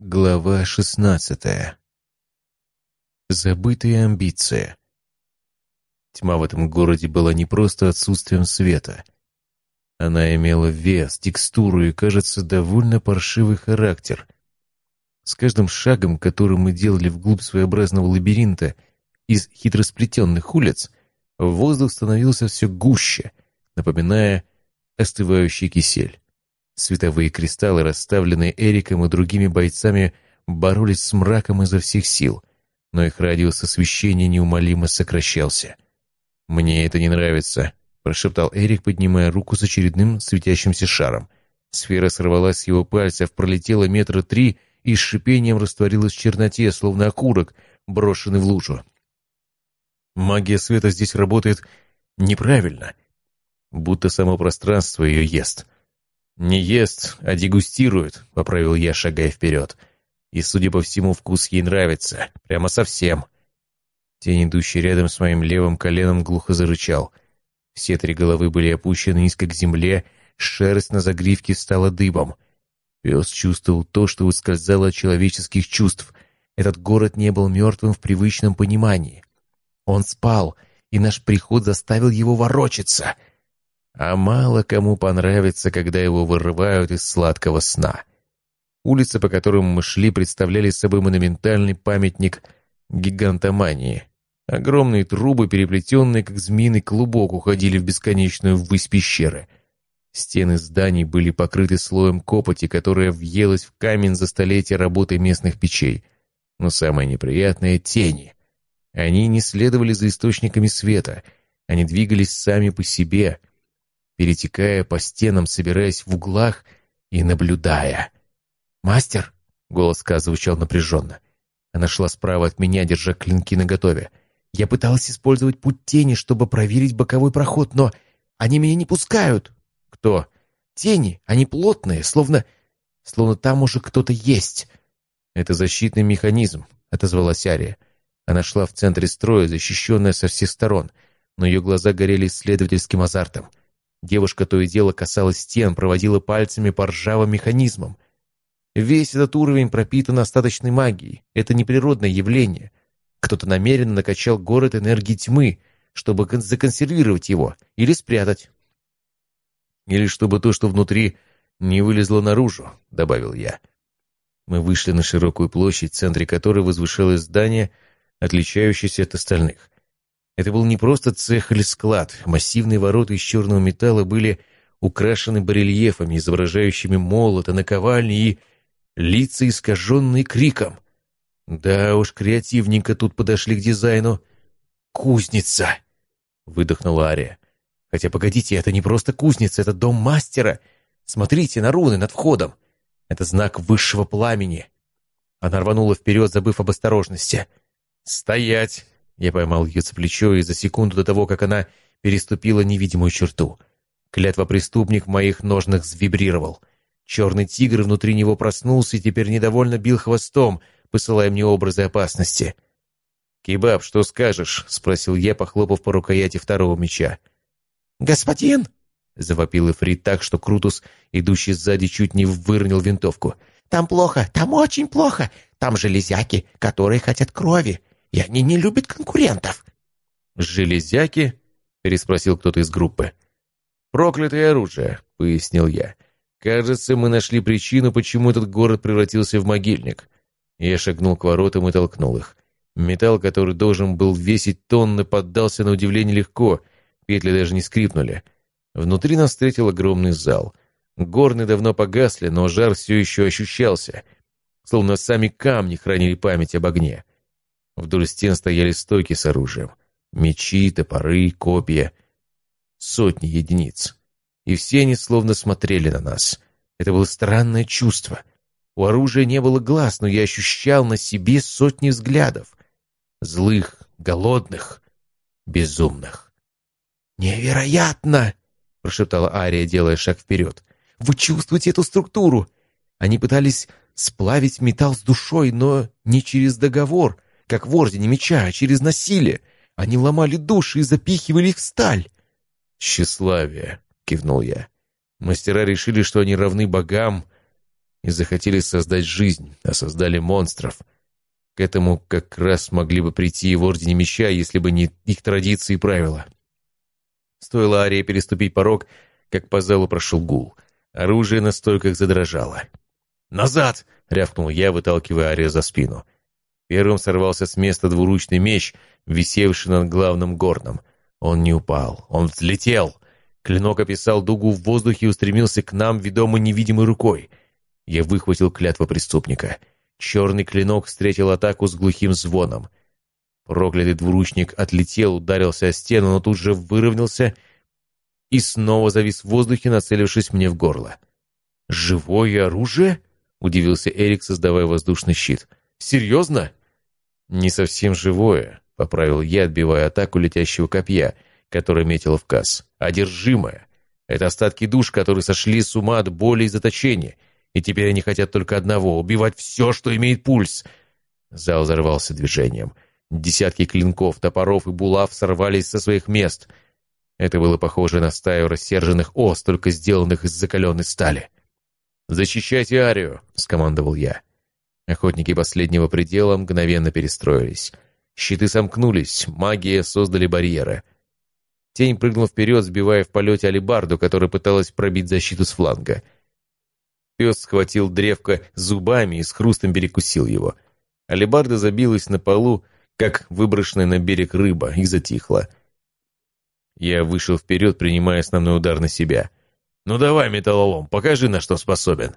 Глава шестнадцатая. Забытые амбиции. Тьма в этом городе была не просто отсутствием света. Она имела вес, текстуру и, кажется, довольно паршивый характер. С каждым шагом, который мы делали вглубь своеобразного лабиринта из хитросплетенных улиц, воздух становился все гуще, напоминая остывающий кисель. Световые кристаллы, расставленные Эриком и другими бойцами, боролись с мраком изо всех сил, но их радиус освещения неумолимо сокращался. «Мне это не нравится», — прошептал Эрик, поднимая руку с очередным светящимся шаром. Сфера сорвалась с его пальцев, пролетела метра три и с шипением растворилась в черноте, словно окурок, брошенный в лужу. Магия света здесь работает неправильно, будто само пространство ее ест — «Не ест, а дегустирует», — поправил я, шагая вперед. «И, судя по всему, вкус ей нравится. Прямо совсем». Тень, идущий рядом с моим левым коленом, глухо зарычал. Все три головы были опущены низко к земле, шерсть на загривке стала дыбом. Пес чувствовал то, что ускользало от человеческих чувств. Этот город не был мертвым в привычном понимании. Он спал, и наш приход заставил его ворочаться — а мало кому понравится, когда его вырывают из сладкого сна. Улицы, по которым мы шли, представляли собой монументальный памятник гигантомании. Огромные трубы, переплетенные, как змеиный клубок, уходили в бесконечную ввысь пещеры. Стены зданий были покрыты слоем копоти, которая въелась в камень за столетия работы местных печей. Но самое неприятное — тени. Они не следовали за источниками света. Они двигались сами по себе, перетекая по стенам, собираясь в углах и наблюдая. «Мастер!» — голос Ка звучал напряженно. Она шла справа от меня, держа клинки наготове. Я пыталась использовать путь тени, чтобы проверить боковой проход, но они меня не пускают. Кто? Тени. Они плотные, словно... Словно там уже кто-то есть. Это защитный механизм, отозвалась Ария. Она шла в центре строя, защищенная со всех сторон, но ее глаза горели исследовательским азартом. Девушка то и дело касалась стен, проводила пальцами по ржавым механизмам. Весь этот уровень пропитан остаточной магией. Это неприродное явление. Кто-то намеренно накачал город энергией тьмы, чтобы законсервировать его или спрятать. Или чтобы то, что внутри, не вылезло наружу, добавил я. Мы вышли на широкую площадь, в центре которой возвышалось здание, отличающееся от остальных. Это был не просто цех или склад. Массивные ворота из черного металла были украшены барельефами, изображающими молота, наковальни и лица, искаженные криком. Да уж, креативненько тут подошли к дизайну. «Кузница!» — выдохнула Ария. «Хотя, погодите, это не просто кузница, это дом мастера. Смотрите на руны над входом. Это знак высшего пламени». Она рванула вперед, забыв об осторожности. «Стоять!» Я поймал ее за плечо и за секунду до того, как она переступила невидимую черту. Клятва преступник в моих ножнах завибрировал. Черный тигр внутри него проснулся и теперь недовольно бил хвостом, посылая мне образы опасности. «Кебаб, что скажешь?» — спросил я, похлопав по рукояти второго меча. «Господин!» — завопил Эфрит так, что Крутус, идущий сзади, чуть не выронил винтовку. «Там плохо, там очень плохо. Там железяки, которые хотят крови и они не любят конкурентов». «Железяки?» — переспросил кто-то из группы. «Проклятое оружие», — пояснил я. «Кажется, мы нашли причину, почему этот город превратился в могильник». Я шагнул к воротам и толкнул их. Металл, который должен был весить тонны, поддался на удивление легко, петли даже не скрипнули. Внутри нас встретил огромный зал. Горны давно погасли, но жар все еще ощущался, словно сами камни хранили память об огне. Вдоль стен стояли стойки с оружием. Мечи, топоры, копья. Сотни единиц. И все они словно смотрели на нас. Это было странное чувство. У оружия не было глаз, но я ощущал на себе сотни взглядов. Злых, голодных, безумных. «Невероятно!» — прошептала Ария, делая шаг вперед. «Вы чувствуете эту структуру? Они пытались сплавить металл с душой, но не через договор, как в Ордене Меча, а через насилие. Они ломали души и запихивали их в сталь. «Тщеславие», — кивнул я. «Мастера решили, что они равны богам, и захотели создать жизнь, а создали монстров. К этому как раз могли бы прийти и в Ордене Меча, если бы не их традиции и правила. Стоило Арии переступить порог, как по залу прошел гул. Оружие на стойках задрожало. «Назад!» — рявкнул я, выталкивая Арию за спину. Первым сорвался с места двуручный меч, висевший над главным горном. Он не упал, он взлетел. Клинок описал дугу в воздухе и устремился к нам, ведомый невидимой рукой. Я выхватил клятву преступника. Черный клинок встретил атаку с глухим звоном. Проклятый двуручник отлетел, ударился о стену, но тут же выровнялся и снова завис в воздухе, нацелившись мне в горло. «Живое оружие?» — удивился Эрик, создавая воздушный щит. «Серьезно?» «Не совсем живое», — поправил я, отбивая атаку летящего копья, которое метило в касс. «Одержимое. Это остатки душ, которые сошли с ума от боли и заточения, и теперь они хотят только одного — убивать все, что имеет пульс». Зал взорвался движением. Десятки клинков, топоров и булав сорвались со своих мест. Это было похоже на стаю рассерженных ос, только сделанных из закаленной стали. «Защищайте Арию!» — скомандовал я. Охотники последнего предела мгновенно перестроились. Щиты сомкнулись, магия создали барьеры. Тень прыгнул вперед, сбивая в полете алибарду, которая пыталась пробить защиту с фланга. Пес схватил древко зубами и с хрустом перекусил его. Алибарда забилась на полу, как выброшенная на берег рыба, и затихла. Я вышел вперед, принимая основной удар на себя. «Ну давай, металлолом, покажи, на что способен!»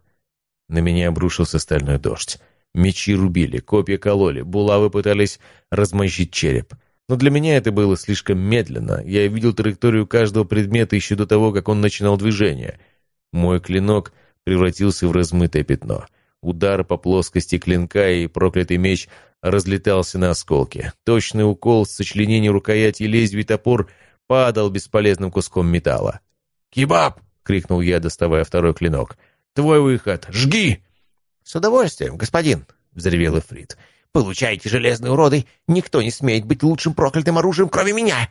На меня обрушился стальной дождь. Мечи рубили, копья кололи, булавы пытались размозжить череп. Но для меня это было слишком медленно. Я видел траекторию каждого предмета еще до того, как он начинал движение. Мой клинок превратился в размытое пятно. Удар по плоскости клинка и проклятый меч разлетался на осколки. Точный укол с сочленением рукояти и лезвий топор падал бесполезным куском металла. «Кебаб!» — крикнул я, доставая второй клинок. «Твой выход! Жги!» «С удовольствием, господин!» — взревел Эфрит. «Получайте, железные уроды! Никто не смеет быть лучшим проклятым оружием, кроме меня!»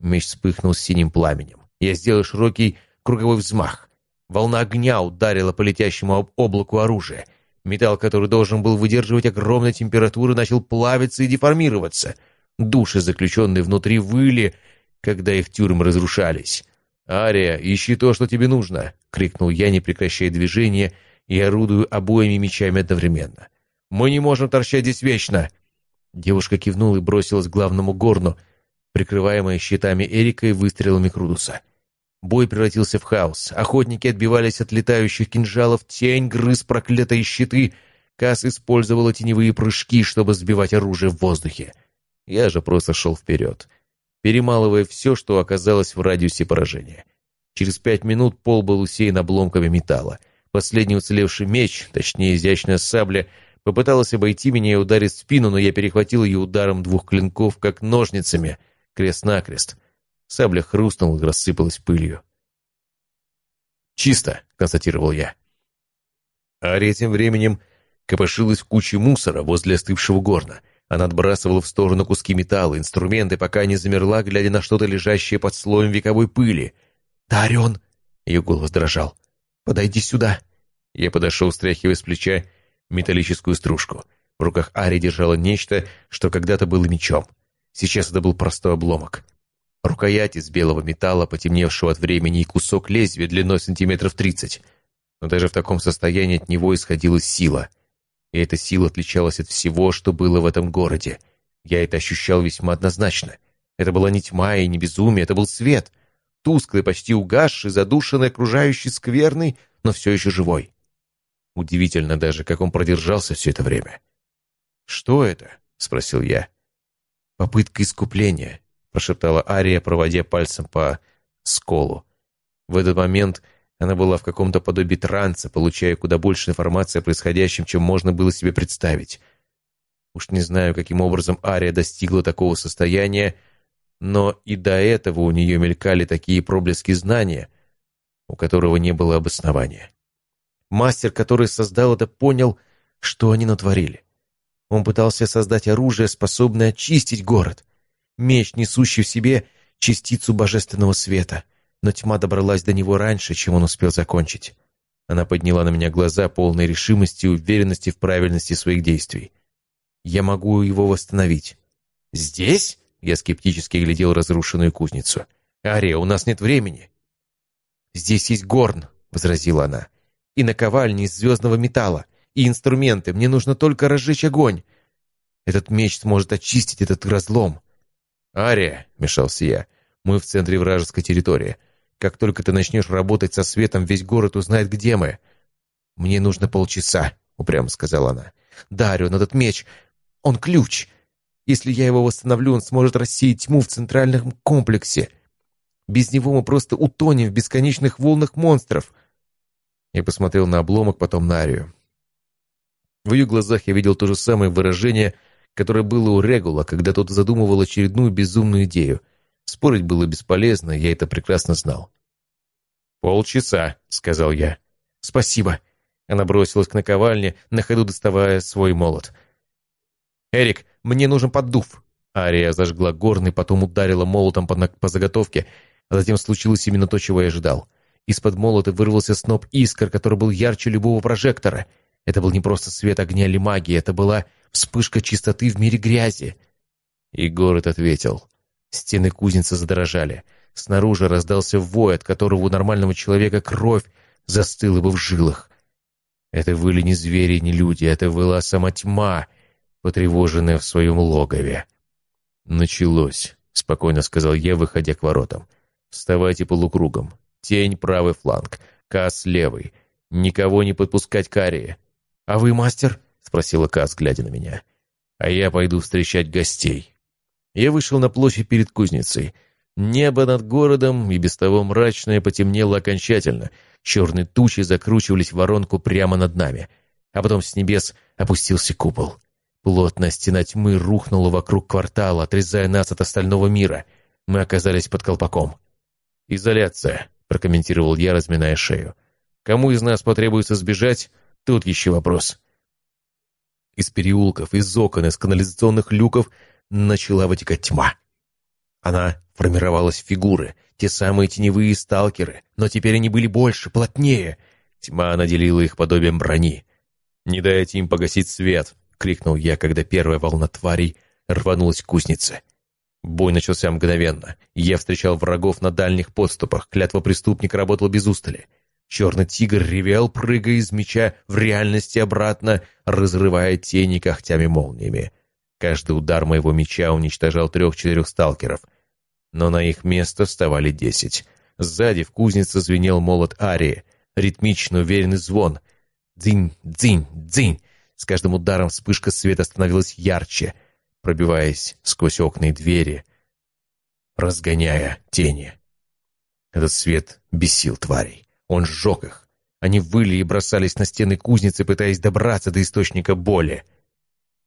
Меч вспыхнул синим пламенем. Я сделал широкий круговой взмах. Волна огня ударила по летящему облаку оружия. Металл, который должен был выдерживать огромную температуру, начал плавиться и деформироваться. Души, заключенные внутри, выли, когда их тюрьмы разрушались. «Ария, ищи то, что тебе нужно!» — крикнул я, не прекращая движения, и орудую обоими мечами одновременно. «Мы не можем торчать здесь вечно!» Девушка кивнула и бросилась к главному горну, прикрываемая щитами Эрика и выстрелами Крудуса. Бой превратился в хаос. Охотники отбивались от летающих кинжалов, тень грыз проклятые щиты. Касс использовала теневые прыжки, чтобы сбивать оружие в воздухе. Я же просто шел вперед, перемалывая все, что оказалось в радиусе поражения. Через пять минут пол был усеян обломками металла. Последний уцелевший меч, точнее изящная сабля, попыталась обойти меня и ударить в спину, но я перехватил ее ударом двух клинков, как ножницами, крест-накрест — Сабля хрустнула и рассыпалась пылью. «Чисто», — констатировал я. Ария тем временем копошилась в куче мусора возле остывшего горна. Она отбрасывала в сторону куски металла, инструменты, пока не замерла, глядя на что-то лежащее под слоем вековой пыли. «Тарион!» — ее голос дрожал. «Подойди сюда!» Я подошел, стряхивая с плеча металлическую стружку. В руках Ари держала нечто, что когда-то было мечом. Сейчас это был простой обломок. Рукоять из белого металла, потемневшего от времени, и кусок лезвия длиной сантиметров тридцать. Но даже в таком состоянии от него исходила сила. И эта сила отличалась от всего, что было в этом городе. Я это ощущал весьма однозначно. Это была не тьма и не безумие, это был свет. Тусклый, почти угасший, задушенный, окружающий, скверный, но все еще живой. Удивительно даже, как он продержался все это время. «Что это?» — спросил я. «Попытка искупления», — прошептала Ария, проводя пальцем по сколу. В этот момент она была в каком-то подобии транса, получая куда больше информации о происходящем, чем можно было себе представить. Уж не знаю, каким образом Ария достигла такого состояния, но и до этого у нее мелькали такие проблески знания, у которого не было обоснования. Мастер, который создал это, понял, что они натворили. Он пытался создать оружие, способное очистить город меч, несущий в себе частицу божественного света, но тьма добралась до него раньше, чем он успел закончить. Она подняла на меня глаза, полной решимости и уверенности в правильности своих действий. «Я могу его восстановить». «Здесь?» — я скептически глядел разрушенную кузницу. «Ария, у нас нет времени». «Здесь есть горн», — возразила она. «И наковальни из звездного металла, и инструменты. Мне нужно только разжечь огонь. Этот меч сможет очистить этот разлом». «Ария», — мешался я, — «мы в центре вражеской территории. Как только ты начнешь работать со светом, весь город узнает, где мы». «Мне нужно полчаса», — упрямо сказала она. «Да, Орион, этот меч, он ключ. Если я его восстановлю, он сможет рассеять тьму в центральном комплексе. Без него мы просто утонем в бесконечных волнах монстров». Я посмотрел на обломок, потом на Арию. В ее глазах я видел то же самое выражение, которое было у Регула, когда тот задумывал очередную безумную идею. Спорить было бесполезно, я это прекрасно знал. «Полчаса», — сказал я. «Спасибо». Она бросилась к наковальне, на ходу доставая свой молот. «Эрик, мне нужен поддув». Ария зажгла горный, потом ударила молотом по, по заготовке, а затем случилось именно то, чего я ожидал. Из-под молота вырвался сноп искр, который был ярче любого прожектора. Это был не просто свет огня или магии, это была вспышка чистоты в мире грязи. И город ответил. Стены кузницы задрожали. Снаружи раздался вой, от которого у нормального человека кровь застыла бы в жилах. Это были не звери, не люди, это была сама тьма, потревоженная в своем логове. «Началось», — спокойно сказал я, выходя к воротам. «Вставайте полукругом. Тень — правый фланг, Кас — левый. Никого не подпускать к Арии». «А вы, мастер?» — спросила Кас, глядя на меня. «А я пойду встречать гостей». Я вышел на площадь перед кузницей. Небо над городом, и без того мрачное, потемнело окончательно. Черные тучи закручивались в воронку прямо над нами. А потом с небес опустился купол. Плотная стена тьмы рухнула вокруг квартала, отрезая нас от остального мира. Мы оказались под колпаком. «Изоляция», — прокомментировал я, разминая шею. «Кому из нас потребуется сбежать? Тут еще вопрос». Из переулков, из окон, из канализационных люков начала вытекать тьма. Она формировалась в фигуры, те самые теневые сталкеры, но теперь они были больше, плотнее. Тьма наделила их подобием брони. «Не дайте им погасить свет!» — крикнул я, когда первая волна тварей рванулась к кузнице. Бой начался мгновенно. Я встречал врагов на дальних подступах, клятва преступника работала без устали. Черный тигр ревел, прыгая из меча в реальности обратно, разрывая тени когтями-молниями. Каждый удар моего меча уничтожал трех-четырех сталкеров. Но на их место вставали десять. Сзади в кузнице звенел молот Арии. Ритмичный, уверенный звон. Дзинь, дзинь, дзинь. С каждым ударом вспышка света становилась ярче, пробиваясь сквозь окна и двери, разгоняя тени. Этот свет бесил тварей. Он сжег их. Они выли и бросались на стены кузницы, пытаясь добраться до источника боли.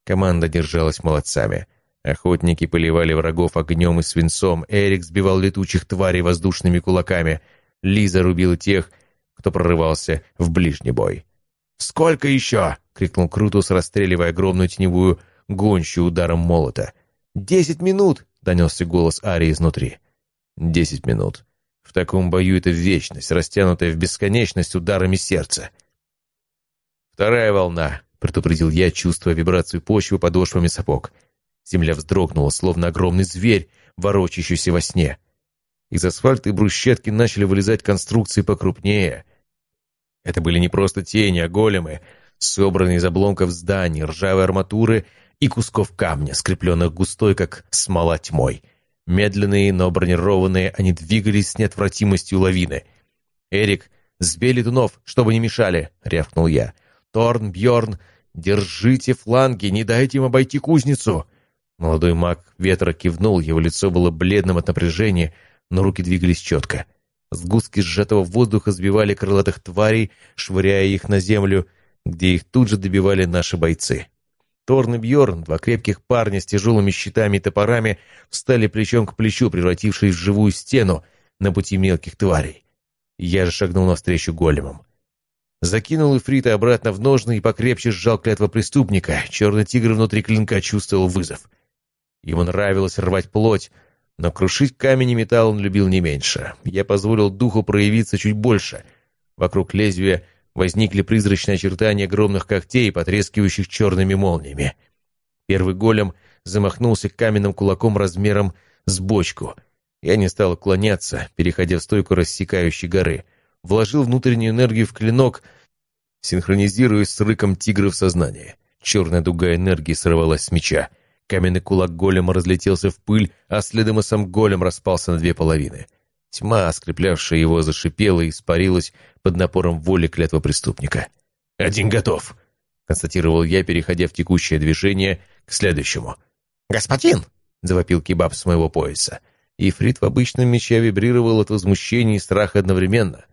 Команда держалась молодцами. Охотники поливали врагов огнем и свинцом, Эрик сбивал летучих тварей воздушными кулаками, Лиза рубила тех, кто прорывался в ближний бой. «Сколько еще?» — крикнул Крутус, расстреливая огромную теневую гонщу ударом молота. «Десять минут!» — донесся голос Арии изнутри. «Десять минут. В таком бою это вечность, растянутая в бесконечность ударами сердца». «Вторая волна», предупредил я, чувствуя вибрацию почвы подошвами сапог. Земля вздрогнула, словно огромный зверь, ворочащийся во сне. Из асфальта и брусчатки начали вылезать конструкции покрупнее. Это были не просто тени, а големы, собранные из обломков зданий, ржавой арматуры и кусков камня, скрепленных густой, как смола тьмой. Медленные, но бронированные, они двигались с неотвратимостью лавины. «Эрик, сбей летунов, чтобы не мешали!» — рявкнул я. «Торн, Бьорн, держите фланги, не дайте им обойти кузницу!» Молодой маг ветра кивнул, его лицо было бледным от напряжения, но руки двигались четко. Сгустки сжатого воздуха сбивали крылатых тварей, швыряя их на землю, где их тут же добивали наши бойцы. Торн и Бьорн, два крепких парня с тяжелыми щитами и топорами, встали плечом к плечу, превратившись в живую стену на пути мелких тварей. Я же шагнул навстречу големам. Закинул Ифрита обратно в ножны и покрепче сжал клятва преступника. Черный тигр внутри клинка чувствовал вызов. Ему нравилось рвать плоть, но крушить камень и металл он любил не меньше. Я позволил духу проявиться чуть больше. Вокруг лезвия возникли призрачные очертания огромных когтей, потрескивающих черными молниями. Первый голем замахнулся каменным кулаком размером с бочку. Я не стал уклоняться, переходя в стойку рассекающей горы. Вложил внутреннюю энергию в клинок, синхронизируясь с рыком тигра в сознании. Черная дуга энергии сорвалась с меча. Каменный кулак голема разлетелся в пыль, а следом и сам голем распался на две половины. Тьма, скреплявшая его, зашипела и испарилась под напором воли клятва преступника. «Один готов!» — констатировал я, переходя в текущее движение к следующему. «Господин!» — завопил кебаб с моего пояса. Ифрит в обычном мече вибрировал от возмущения и страха одновременно.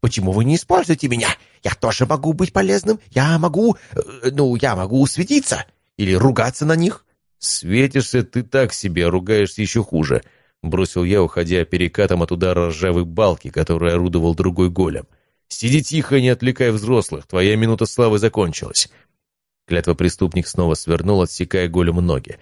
«Почему вы не используете меня? Я тоже могу быть полезным. Я могу... Э, ну, я могу светиться. Или ругаться на них». «Светишься ты так себе, ругаешься еще хуже», — бросил я, уходя перекатом от удара ржавой балки, которой орудовал другой голем. «Сиди тихо не отвлекай взрослых, твоя минута славы закончилась». Клятва преступник снова свернул, отсекая голему ноги.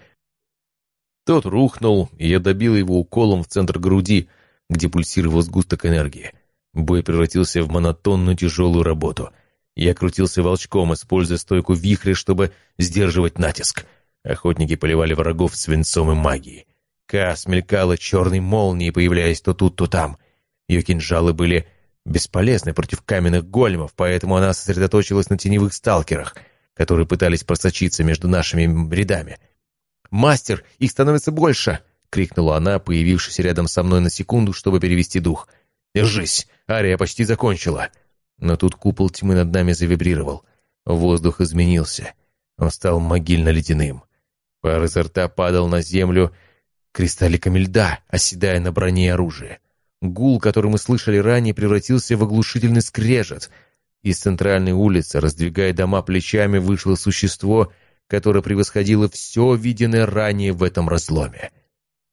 Тот рухнул, и я добил его уколом в центр груди, где пульсировал сгусток энергии. Бой превратился в монотонную тяжелую работу. Я крутился волчком, используя стойку вихря, чтобы сдерживать натиск. Охотники поливали врагов свинцом и магией. Ка смелькала черной молнией, появляясь то тут, то там. Ее кинжалы были бесполезны против каменных големов, поэтому она сосредоточилась на теневых сталкерах, которые пытались просочиться между нашими рядами. «Мастер, их становится больше!» — крикнула она, появившись рядом со мной на секунду, чтобы перевести дух. «Держись! Ария почти закончила!» Но тут купол тьмы над нами завибрировал. Воздух изменился. Он стал могильно-ледяным. Пар изо рта падал на землю кристалликами льда, оседая на броне и оружии. Гул, который мы слышали ранее, превратился в оглушительный скрежет. Из центральной улицы, раздвигая дома плечами, вышло существо, которое превосходило все виденное ранее в этом разломе.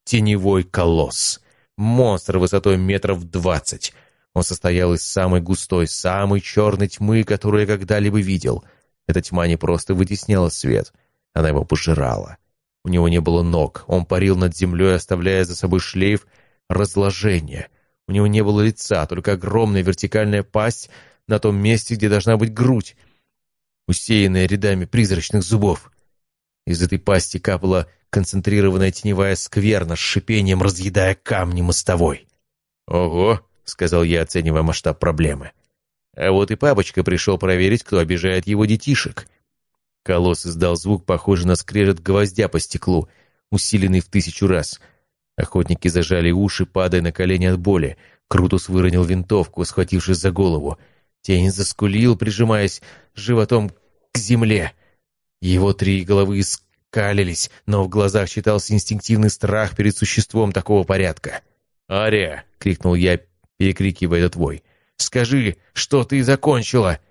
Теневой колосс. Монстр высотой метров двадцать. Он состоял из самой густой, самой черной тьмы, которую я когда-либо видел. Эта тьма не просто вытесняла свет — она его пожирала. У него не было ног, он парил над землей, оставляя за собой шлейф разложения. У него не было лица, только огромная вертикальная пасть на том месте, где должна быть грудь, усеянная рядами призрачных зубов. Из этой пасти капала концентрированная теневая скверна с шипением, разъедая камни мостовой. «Ого!» — сказал я, оценивая масштаб проблемы. А вот и папочка пришел проверить, кто обижает его детишек. Колосс издал звук, похожий на скрежет гвоздя по стеклу, усиленный в тысячу раз. Охотники зажали уши, падая на колени от боли. Крутус выронил винтовку, схватившись за голову. Тень заскулил, прижимаясь животом к земле. Его три головы скалились, но в глазах читался инстинктивный страх перед существом такого порядка. «Ария!» — крикнул я, перекрикивая этот вой. «Скажи, что ты закончила?»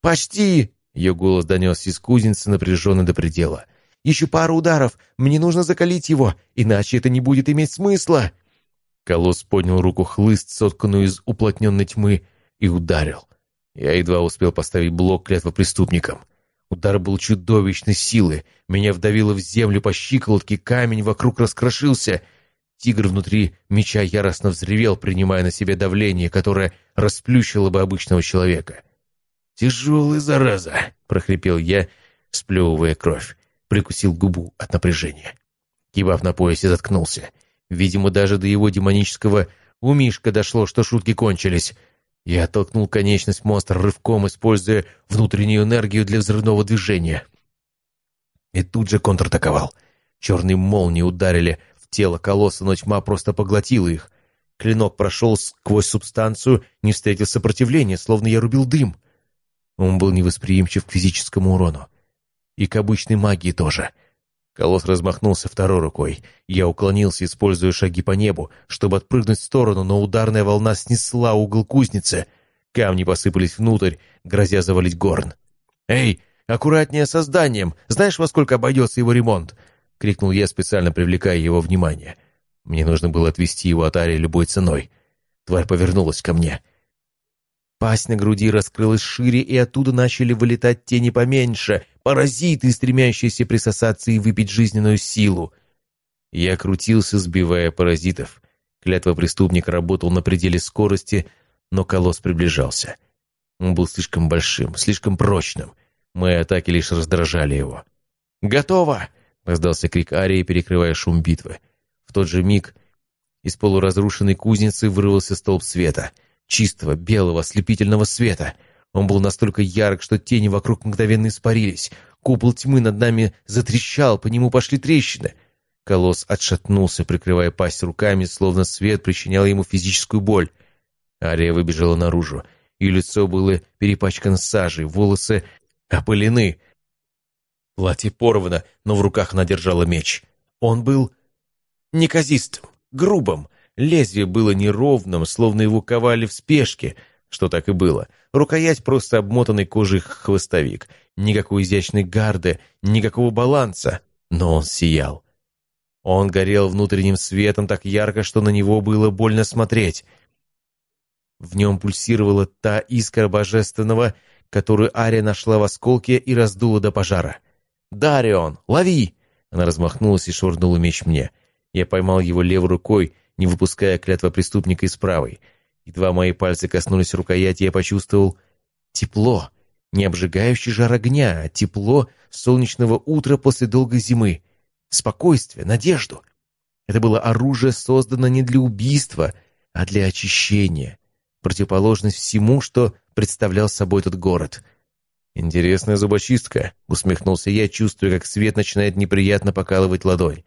«Почти!» Ее голос донесся из кузницы, напряженно до предела. «Еще пару ударов! Мне нужно закалить его, иначе это не будет иметь смысла!» Колосс поднял руку хлыст, сотканную из уплотненной тьмы, и ударил. Я едва успел поставить блок клятва преступникам. Удар был чудовищной силы. Меня вдавило в землю по щиколотке, камень вокруг раскрошился. Тигр внутри меча яростно взревел, принимая на себя давление, которое расплющило бы обычного человека. «Тяжелый, зараза!» — прохрипел я, сплевывая кровь. Прикусил губу от напряжения. Кибав на поясе заткнулся. Видимо, даже до его демонического умишка дошло, что шутки кончились. Я оттолкнул конечность монстра рывком, используя внутреннюю энергию для взрывного движения. И тут же контратаковал. Черные молнии ударили в тело колосса, но тьма просто поглотила их. Клинок прошел сквозь субстанцию, не встретил сопротивления, словно я рубил дым. Он был невосприимчив к физическому урону. И к обычной магии тоже. Колосс размахнулся второй рукой. Я уклонился, используя шаги по небу, чтобы отпрыгнуть в сторону, но ударная волна снесла угол кузницы. Камни посыпались внутрь, грозя завалить горн. «Эй, аккуратнее со зданием! Знаешь, во сколько обойдется его ремонт?» — крикнул я, специально привлекая его внимание. Мне нужно было отвести его от Арии любой ценой. Тварь повернулась ко мне — Пасть на груди раскрылась шире, и оттуда начали вылетать тени поменьше, паразиты, стремящиеся присосаться и выпить жизненную силу. Я крутился, сбивая паразитов. Клятва преступника работал на пределе скорости, но колосс приближался. Он был слишком большим, слишком прочным. Мои атаки лишь раздражали его. «Готово!» — раздался крик Арии, перекрывая шум битвы. В тот же миг из полуразрушенной кузницы вырвался столб света. Чистого, белого, ослепительного света. Он был настолько ярок, что тени вокруг мгновенно испарились. Купол тьмы над нами затрещал, по нему пошли трещины. Колосс отшатнулся, прикрывая пасть руками, словно свет причинял ему физическую боль. Ария выбежала наружу. Ее лицо было перепачкано сажей, волосы опылены. Платье порвано, но в руках она держала меч. Он был неказистым, грубым. Лезвие было неровным, словно его ковали в спешке, что так и было. Рукоять просто обмотанный кожей хвостовик. Никакой изящной гарды, никакого баланса. Но он сиял. Он горел внутренним светом так ярко, что на него было больно смотреть. В нем пульсировала та искра божественного, которую Ария нашла в осколке и раздула до пожара. «Дарион, лови!» Она размахнулась и швырнула меч мне. Я поймал его левой рукой, не выпуская клятва преступника из правой. Едва мои пальцы коснулись рукояти, я почувствовал тепло. Не обжигающий жар огня, а тепло солнечного утра после долгой зимы спокойствие, надежду. Это было оружие, создано не для убийства, а для очищения. Противоположность всему, что представлял собой этот город. «Интересная зубочистка», — усмехнулся я, чувствуя, как свет начинает неприятно покалывать ладонь.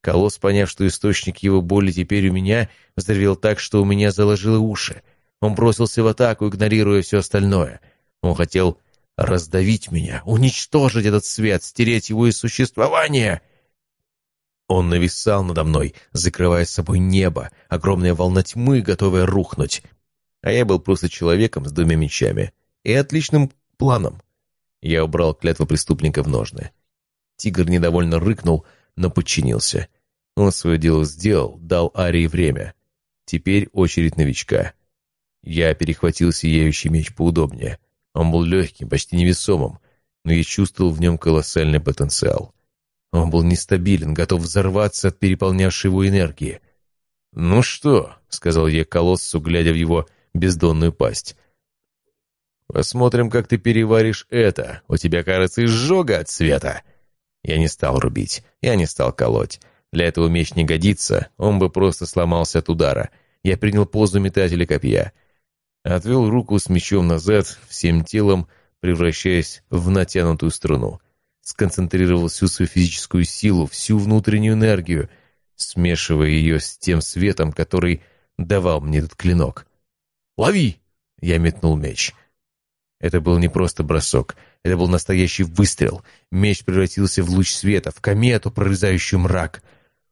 Колосс, поняв, что источник его боли теперь у меня, взревел так, что у меня заложило уши. Он бросился в атаку, игнорируя все остальное. Он хотел раздавить меня, уничтожить этот свет, стереть его из существования. Он нависал надо мной, закрывая собой небо, огромная волна тьмы, готовая рухнуть. А я был просто человеком с двумя мечами и отличным планом. Я убрал клятву преступника в ножны. Тигр недовольно рыкнул, но подчинился. Он свое дело сделал, дал Арии время. Теперь очередь новичка. Я перехватил сияющий меч поудобнее. Он был легким, почти невесомым, но я чувствовал в нем колоссальный потенциал. Он был нестабилен, готов взорваться от переполнявшей его энергии. «Ну что?» — сказал я колоссу, глядя в его бездонную пасть. «Посмотрим, как ты переваришь это. У тебя, кажется, изжога от света». Я не стал рубить, я не стал колоть. Для этого меч не годится, он бы просто сломался от удара. Я принял позу метателя копья. Отвел руку с мечом назад, всем телом превращаясь в натянутую струну сконцентрировал всю свою физическую силу, всю внутреннюю энергию, смешивая ее с тем светом, который давал мне этот клинок. «Лови!» — я метнул меч. Это был не просто бросок, это был настоящий выстрел. Меч превратился в луч света, в комету, прорезающую мрак.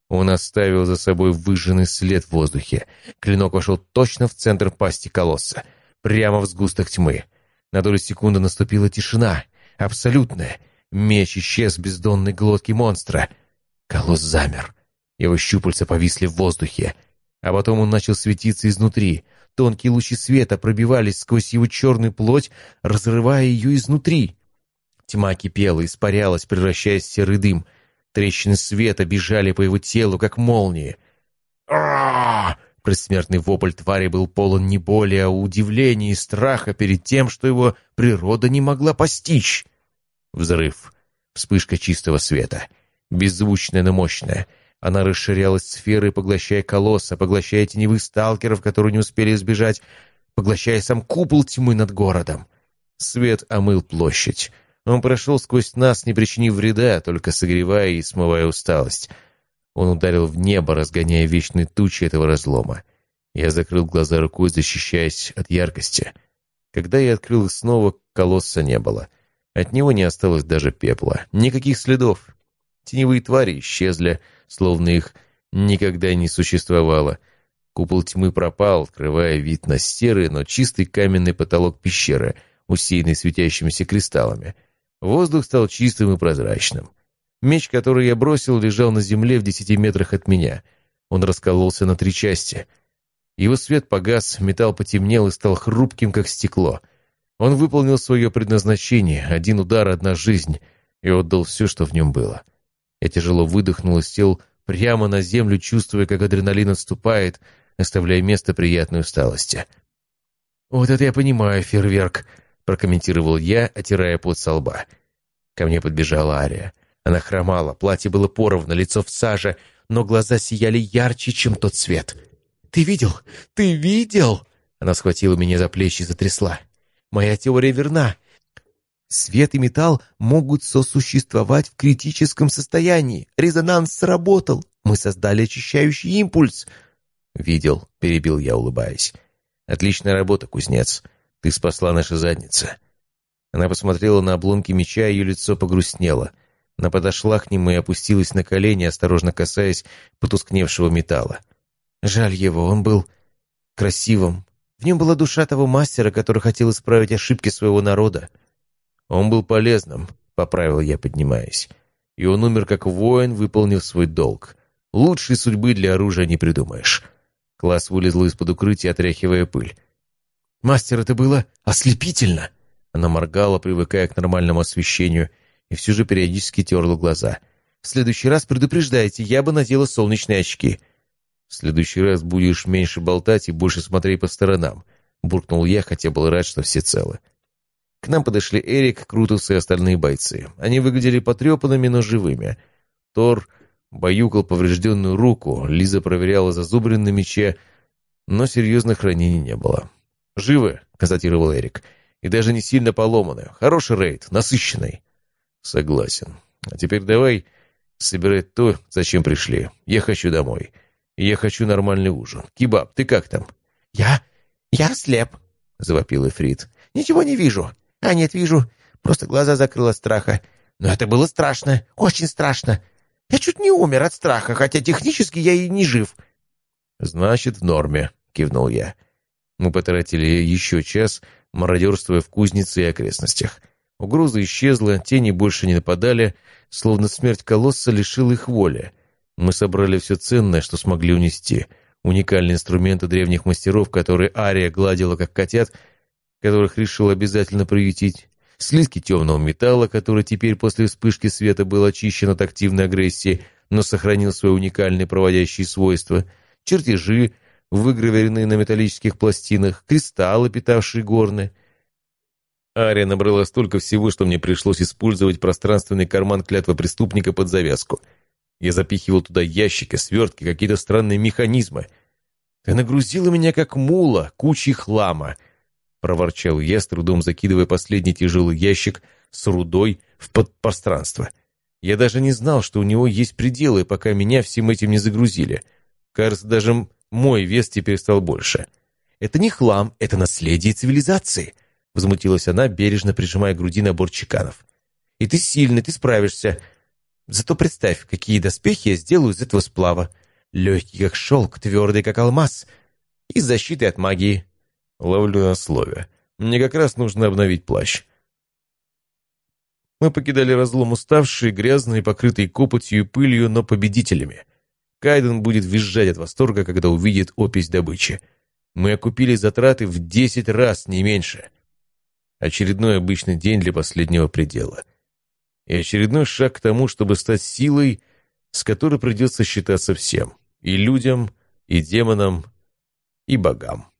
Он оставил за собой выжженный след в воздухе. Клинок вошел точно в центр пасти колосса, прямо в сгусток тьмы. На долю секунды наступила тишина, абсолютная, Меч исчез в бездонной глотке монстра. Колосс замер. Его щупальца повисли в воздухе. А потом он начал светиться изнутри. Тонкие лучи света пробивались сквозь его черную плоть, разрывая ее изнутри. Тьма кипела, испарялась, превращаясь в серый дым. Трещины света бежали по его телу, как молнии. а Предсмертный вопль твари был полон не боли, а удивления и страха перед тем, что его природа не могла постичь. Взрыв. Вспышка чистого света. Беззвучная, но мощная. Она расширялась сферой, поглощая колосса, поглощая теневых сталкеров, которые не успели избежать, поглощая сам купол тьмы над городом. Свет омыл площадь. Он прошел сквозь нас, не причинив вреда, только согревая и смывая усталость. Он ударил в небо, разгоняя вечные тучи этого разлома. Я закрыл глаза рукой, защищаясь от яркости. Когда я открыл их снова, колосса не было. От него не осталось даже пепла, никаких следов. Теневые твари исчезли, словно их никогда не существовало. Купол тьмы пропал, открывая вид на серый, но чистый каменный потолок пещеры, усеянный светящимися кристаллами. Воздух стал чистым и прозрачным. Меч, который я бросил, лежал на земле в десяти метрах от меня. Он раскололся на три части. Его свет погас, металл потемнел и стал хрупким, как стекло — он выполнил свое предназначение, один удар, одна жизнь, и отдал все, что в нем было. Я тяжело выдохнул и сел прямо на землю, чувствуя, как адреналин отступает, оставляя место приятной усталости. «Вот это я понимаю, фейерверк», — прокомментировал я, отирая пот со лба. Ко мне подбежала Ария. Она хромала, платье было поровно, лицо в саже, но глаза сияли ярче, чем тот свет. «Ты видел? Ты видел?» Она схватила меня за плечи и затрясла. «Моя теория верна. Свет и металл могут сосуществовать в критическом состоянии. Резонанс сработал. Мы создали очищающий импульс». «Видел», — перебил я, улыбаясь. «Отличная работа, кузнец. Ты спасла наши задницы». Она посмотрела на обломки меча, ее лицо погрустнело. Она подошла к нему и опустилась на колени, осторожно касаясь потускневшего металла. Жаль его, он был красивым. В нем была душа того мастера, который хотел исправить ошибки своего народа. Он был полезным, поправил я, поднимаясь. И он умер как воин, выполнив свой долг. Лучшей судьбы для оружия не придумаешь. Класс вылезла из-под укрытия, отряхивая пыль. «Мастер, это было ослепительно!» Она моргала, привыкая к нормальному освещению, и все же периодически терла глаза. «В следующий раз предупреждайте, я бы надела солнечные очки». «В следующий раз будешь меньше болтать и больше смотреть по сторонам», — буркнул я, хотя был рад, что все целы. К нам подошли Эрик, Крутус и остальные бойцы. Они выглядели потрепанными, но живыми. Тор баюкал поврежденную руку, Лиза проверяла зазубрин на мече, но серьезных ранений не было. «Живы», — констатировал Эрик, — «и даже не сильно поломаны. Хороший рейд, насыщенный». «Согласен. А теперь давай собирать то, зачем пришли. Я хочу домой. Я хочу нормальный ужин. Кибаб, ты как там?» «Я? Я слеп», — завопил Эфрит. «Ничего не вижу. А нет, вижу. Просто глаза закрыла страха. Но это было страшно, очень страшно. Я чуть не умер от страха, хотя технически я и не жив». «Значит, в норме», — кивнул я. Мы потратили еще час, мародерствуя в кузнице и окрестностях. Угроза исчезла, тени больше не нападали, словно смерть колосса лишила их воли. Мы собрали все ценное, что смогли унести. Уникальные инструменты древних мастеров, которые Ария гладила как котят, которых решил обязательно приютить, слитки темного металла, который теперь после вспышки света был очищен от активной агрессии, но сохранил свои уникальные проводящие свойства, чертежи, выгравированные на металлических пластинах, кристаллы, питавшие горны. Ария набрала столько всего, что мне пришлось использовать пространственный карман клятвы преступника под завязку. Я запихивал туда ящики, свертки, какие-то странные механизмы. Ты нагрузила меня как мула, кучей хлама —— проворчал я, с трудом закидывая последний тяжелый ящик с рудой в подпространство. Я даже не знал, что у него есть пределы, пока меня всем этим не загрузили. Кажется, даже мой вес теперь стал больше. «Это не хлам, это наследие цивилизации», — возмутилась она, бережно прижимая груди набор чеканов. «И ты сильный, ты справишься. Зато представь, какие доспехи я сделаю из этого сплава. Легкий, как шелк, твердый, как алмаз. И с защитой от магии. Ловлю на слове. Мне как раз нужно обновить плащ. Мы покидали разлом уставшие, грязные, покрытые копотью и пылью, но победителями. Кайден будет визжать от восторга, когда увидит опись добычи. Мы окупили затраты в десять раз, не меньше. Очередной обычный день для последнего предела. И очередной шаг к тому, чтобы стать силой, с которой придется считаться всем. И людям, и демонам, и богам.